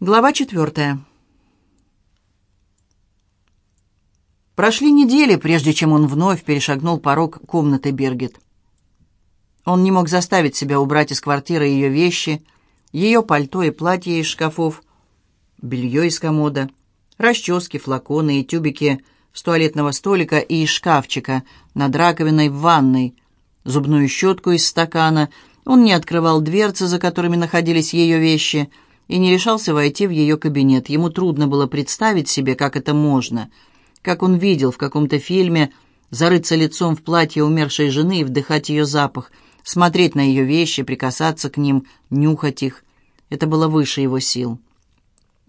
Глава четвертая. Прошли недели, прежде чем он вновь перешагнул порог комнаты Бергет. Он не мог заставить себя убрать из квартиры ее вещи, ее пальто и платье из шкафов, белье из комода, расчески, флаконы и тюбики с туалетного столика и из шкафчика над раковиной в ванной, зубную щетку из стакана. Он не открывал дверцы, за которыми находились ее вещи — и не решался войти в ее кабинет. Ему трудно было представить себе, как это можно. Как он видел в каком-то фильме зарыться лицом в платье умершей жены и вдыхать ее запах, смотреть на ее вещи, прикасаться к ним, нюхать их. Это было выше его сил.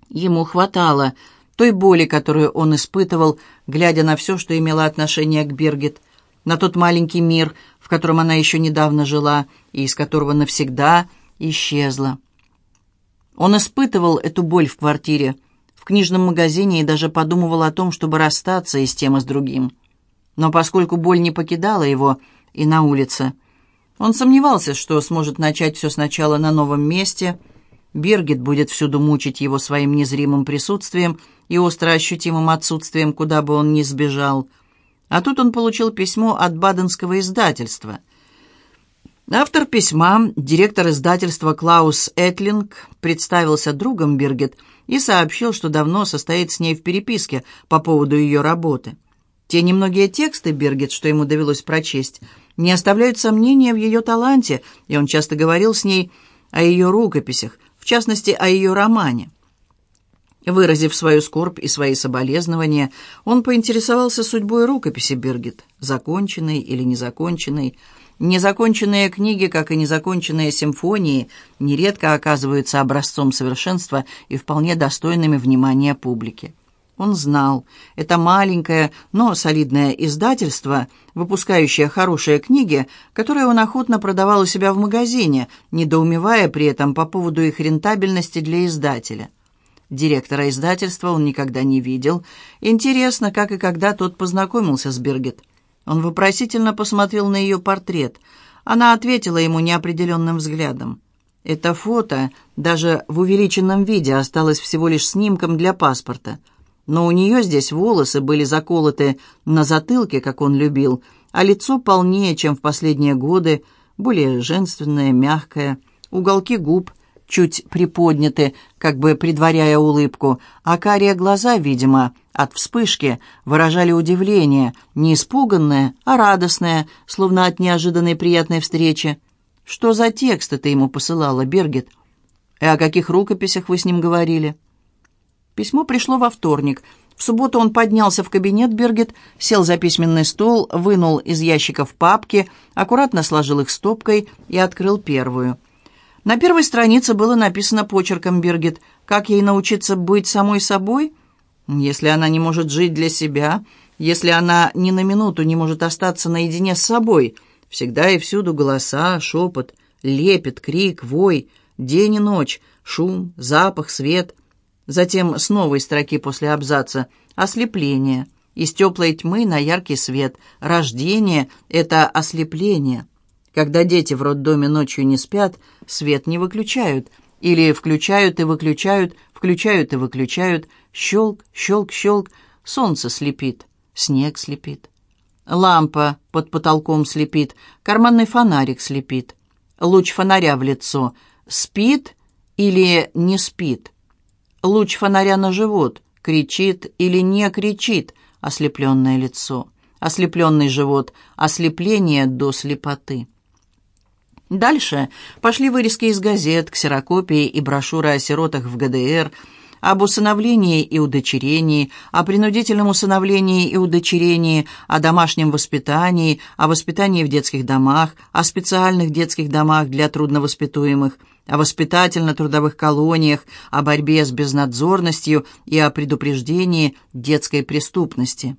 Ему хватало той боли, которую он испытывал, глядя на все, что имело отношение к Бергет, на тот маленький мир, в котором она еще недавно жила и из которого навсегда исчезла. Он испытывал эту боль в квартире, в книжном магазине и даже подумывал о том, чтобы расстаться и с тем, и с другим. Но поскольку боль не покидала его и на улице, он сомневался, что сможет начать все сначала на новом месте. Бергет будет всюду мучить его своим незримым присутствием и остро ощутимым отсутствием, куда бы он ни сбежал. А тут он получил письмо от баденского издательства — Автор письма, директор издательства Клаус Этлинг, представился другом Биргет и сообщил, что давно состоит с ней в переписке по поводу ее работы. Те немногие тексты Биргет, что ему довелось прочесть, не оставляют сомнения в ее таланте, и он часто говорил с ней о ее рукописях, в частности, о ее романе. Выразив свою скорбь и свои соболезнования, он поинтересовался судьбой рукописи Биргет, законченной или незаконченной, Незаконченные книги, как и незаконченные симфонии, нередко оказываются образцом совершенства и вполне достойными внимания публики. Он знал, это маленькое, но солидное издательство, выпускающее хорошие книги, которые он охотно продавал у себя в магазине, недоумевая при этом по поводу их рентабельности для издателя. Директора издательства он никогда не видел. Интересно, как и когда тот познакомился с Бергет. Он вопросительно посмотрел на ее портрет. Она ответила ему неопределенным взглядом. Это фото даже в увеличенном виде осталось всего лишь снимком для паспорта. Но у нее здесь волосы были заколоты на затылке, как он любил, а лицо полнее, чем в последние годы, более женственное, мягкое, уголки губ чуть приподняты, как бы предваряя улыбку, а карие глаза, видимо, от вспышки выражали удивление, не испуганное, а радостное, словно от неожиданной приятной встречи. «Что за тексты ты ему посылала, Бергет? И о каких рукописях вы с ним говорили?» Письмо пришло во вторник. В субботу он поднялся в кабинет Бергет, сел за письменный стол, вынул из ящиков папки, аккуратно сложил их стопкой и открыл первую. На первой странице было написано почерком Бергет «Как ей научиться быть самой собой?» Если она не может жить для себя, если она ни на минуту не может остаться наедине с собой, всегда и всюду голоса, шепот, лепет, крик, вой, день и ночь, шум, запах, свет. Затем с новой строки после абзаца «Ослепление». Из теплой тьмы на яркий свет. Рождение — это ослепление. Когда дети в роддоме ночью не спят, свет не выключают. Или включают и выключают, включают и выключают — Щелк, щелк, щелк, солнце слепит, снег слепит. Лампа под потолком слепит, карманный фонарик слепит. Луч фонаря в лицо. Спит или не спит? Луч фонаря на живот. Кричит или не кричит ослепленное лицо. Ослепленный живот. Ослепление до слепоты. Дальше пошли вырезки из газет, ксерокопии и брошюры о сиротах в ГДР – об усыновлении и удочерении, о принудительном усыновлении и удочерении, о домашнем воспитании, о воспитании в детских домах, о специальных детских домах для трудновоспитуемых, о воспитательно-трудовых колониях, о борьбе с безнадзорностью и о предупреждении детской преступности.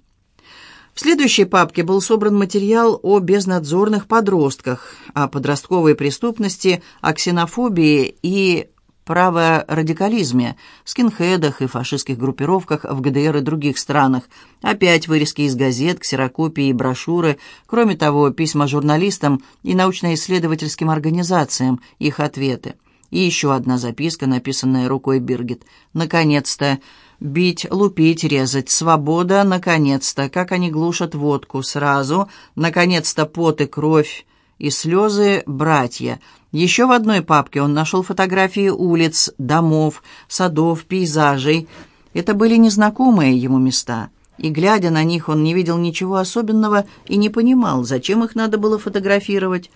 В следующей папке был собран материал о безнадзорных подростках, о подростковой преступности, о ксенофобии и праворадикализме, скинхедах и фашистских группировках в ГДР и других странах. Опять вырезки из газет, ксерокопии и брошюры. Кроме того, письма журналистам и научно-исследовательским организациям, их ответы. И еще одна записка, написанная рукой Биргит. «Наконец-то! Бить, лупить, резать. Свобода, наконец-то! Как они глушат водку сразу! Наконец-то пот и кровь!» и слезы братья. Еще в одной папке он нашел фотографии улиц, домов, садов, пейзажей. Это были незнакомые ему места. И, глядя на них, он не видел ничего особенного и не понимал, зачем их надо было фотографировать.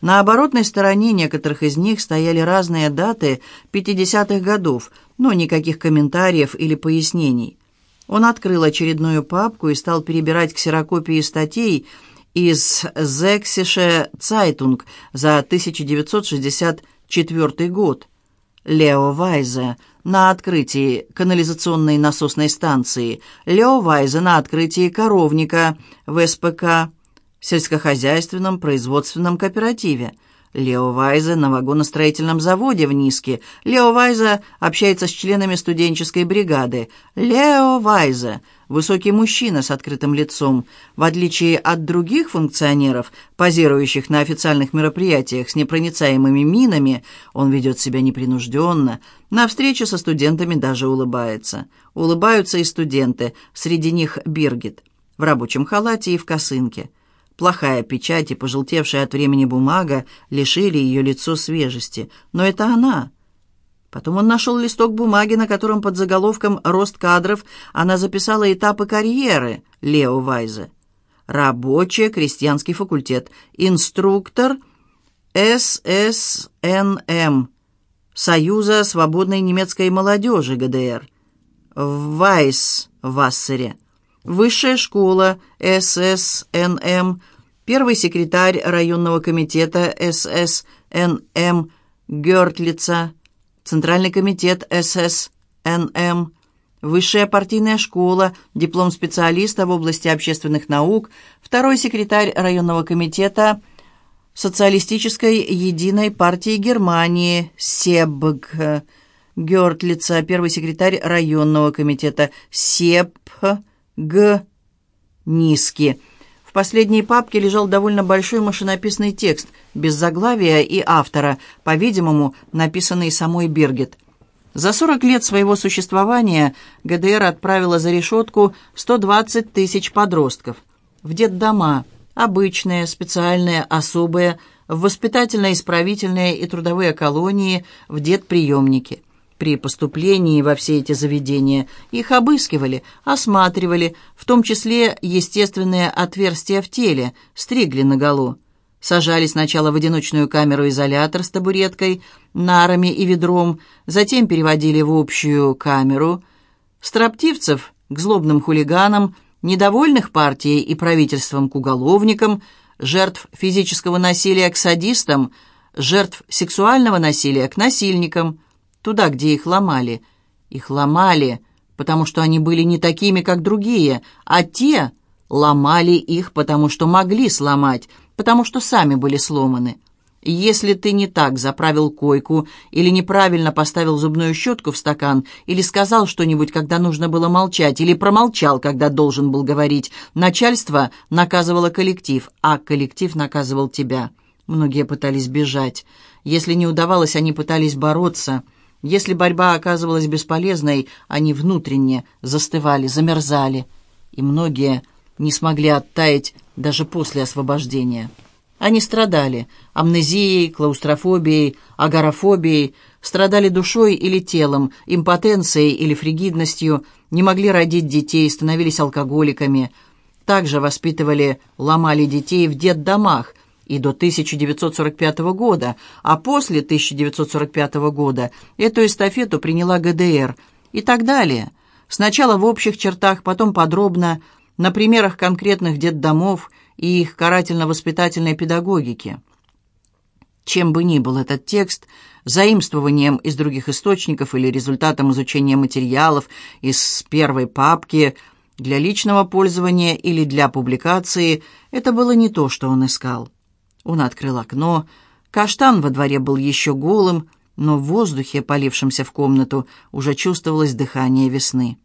На оборотной стороне некоторых из них стояли разные даты 50-х годов, но никаких комментариев или пояснений. Он открыл очередную папку и стал перебирать ксерокопии статей из «Зексише Цайтунг» за 1964 год. Лео Вайзе на открытии канализационной насосной станции, Лео Вайзе на открытии коровника в СПК сельскохозяйственном производственном кооперативе. Лео Вайза на вагоностроительном заводе в Ниске. Лео Вайза общается с членами студенческой бригады. Лео Вайза – высокий мужчина с открытым лицом. В отличие от других функционеров, позирующих на официальных мероприятиях с непроницаемыми минами, он ведет себя непринужденно. На встрече со студентами даже улыбается. Улыбаются и студенты, среди них Биргит, в рабочем халате и в косынке. Плохая печать и пожелтевшая от времени бумага лишили ее лицо свежести. Но это она. Потом он нашел листок бумаги, на котором под заголовком «Рост кадров» она записала этапы карьеры Лео Вайзе. Рабочий крестьянский факультет. Инструктор ССНМ. Союза свободной немецкой молодежи ГДР. В Вайс Вассере. Высшая школа ССНМ, первый секретарь районного комитета ССНМ Гертлица, Центральный комитет ССНМ, Высшая партийная школа, диплом специалиста в области общественных наук, второй секретарь районного комитета Социалистической единой партии Германии, СЕБГ, Гертлица, первый секретарь районного комитета СЕПГ, Г. Низки. В последней папке лежал довольно большой машинописный текст, без заглавия и автора, по-видимому, написанный самой Бергет. За 40 лет своего существования ГДР отправила за решетку 120 тысяч подростков. В детдома, обычные, специальные, особые, в воспитательно-исправительные и трудовые колонии, в детприемники – при поступлении во все эти заведения их обыскивали, осматривали, в том числе естественные отверстия в теле, стригли наголо. Сажали сначала в одиночную камеру-изолятор с табуреткой, нарами и ведром, затем переводили в общую камеру. Строптивцев к злобным хулиганам, недовольных партией и правительством к уголовникам, жертв физического насилия к садистам, жертв сексуального насилия к насильникам – туда, где их ломали. Их ломали, потому что они были не такими, как другие, а те ломали их, потому что могли сломать, потому что сами были сломаны. Если ты не так заправил койку или неправильно поставил зубную щетку в стакан, или сказал что-нибудь, когда нужно было молчать, или промолчал, когда должен был говорить, начальство наказывало коллектив, а коллектив наказывал тебя. Многие пытались бежать. Если не удавалось, они пытались бороться – если борьба оказывалась бесполезной, они внутренне застывали, замерзали, и многие не смогли оттаять даже после освобождения. Они страдали амнезией, клаустрофобией, агорафобией, страдали душой или телом, импотенцией или фригидностью, не могли родить детей, становились алкоголиками. Также воспитывали, ломали детей в детдомах, и до 1945 года, а после 1945 года эту эстафету приняла ГДР и так далее. Сначала в общих чертах, потом подробно, на примерах конкретных детдомов и их карательно-воспитательной педагогики. Чем бы ни был этот текст, заимствованием из других источников или результатом изучения материалов из первой папки для личного пользования или для публикации, это было не то, что он искал. Он открыл окно. Каштан во дворе был еще голым, но в воздухе, полившемся в комнату, уже чувствовалось дыхание весны.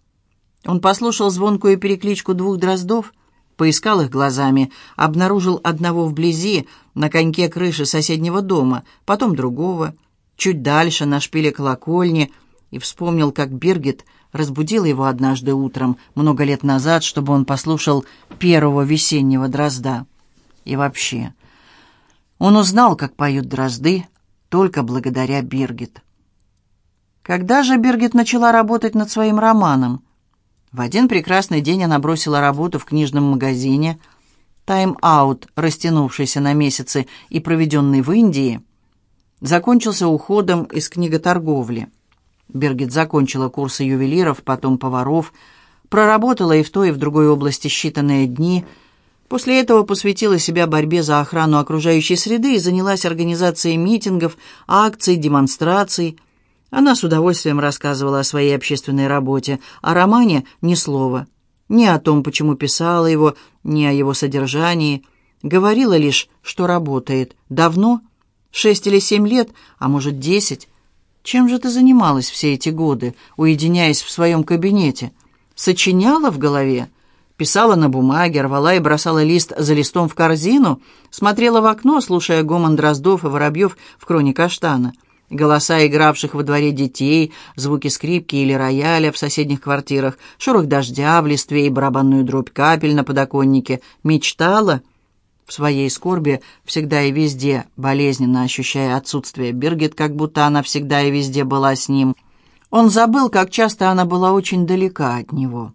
Он послушал звонкую перекличку двух дроздов, поискал их глазами, обнаружил одного вблизи, на коньке крыши соседнего дома, потом другого. чуть дальше, на шпиле колокольни, и вспомнил, как Биргит разбудила его однажды утром, много лет назад, чтобы он послушал первого весеннего дрозда. И вообще, он узнал, как поют дрозды, только благодаря Биргит. Когда же Биргит начала работать над своим романом? В один прекрасный день она бросила работу в книжном магазине. Тайм-аут, растянувшийся на месяцы и проведенный в Индии, закончился уходом из книготорговли. Бергит закончила курсы ювелиров, потом поваров, проработала и в той, и в другой области считанные дни. После этого посвятила себя борьбе за охрану окружающей среды и занялась организацией митингов, акций, демонстраций. Она с удовольствием рассказывала о своей общественной работе, о романе ни слова. Ни о том, почему писала его, ни о его содержании. Говорила лишь, что работает. Давно? Шесть или семь лет, а может, десять? Чем же ты занималась все эти годы, уединяясь в своем кабинете? Сочиняла в голове? Писала на бумаге, рвала и бросала лист за листом в корзину, смотрела в окно, слушая гомон дроздов и воробьев в кроне каштана, голоса игравших во дворе детей, звуки скрипки или рояля в соседних квартирах, шорох дождя в листве и барабанную дробь капель на подоконнике. Мечтала — в своей скорби всегда и везде, болезненно ощущая отсутствие Бергет, как будто она всегда и везде была с ним. Он забыл, как часто она была очень далека от него.